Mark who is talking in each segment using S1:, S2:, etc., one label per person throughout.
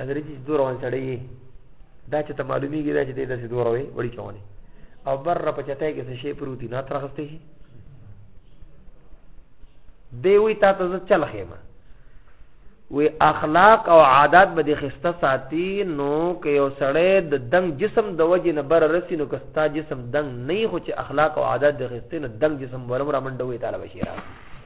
S1: انګريزي دوه روان سړی دا چې ته معلومیږي دا چې دې داسې دوه روي وړي چواني او بر را پچتای کې څه شی پروتي نه ترخسته شي دی وی تا ته زه چل خېمه وی اخلاق او عادت به د خسته ساتي نو که یو سړی د دنګ جسم د وجې نه بر رسی نو کستا جسم دنګ نه خو چې اخلاق او عادت د خسته نه دنګ جسم ورم را منډوي تعالی بشیرا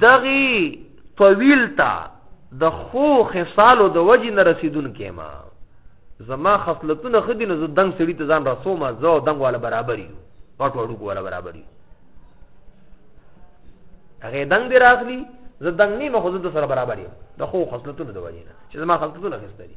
S1: دغی طویل تا د خو خصالو د وجې نه رسیدون کې ما زما خصلتونه خدي نو زه دنګ سړی ته ځان رسو ما زه دنګ والا برابر یو پټ وړو والا برابر یو هغه دنګ دی راغلی زه دنګ نیمه خو زه د سره برابر یم د خو خصلتونه د وجې نه چې زما خصلتونه خسته دي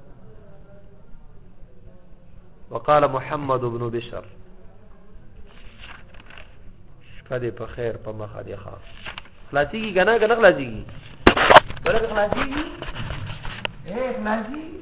S1: وقال محمد بن بشر شپه دې په خیر په مخه دی ښا خلاصيږي کنه کنه خلاصيږي ورته خلاصيږي اے خلاصيږي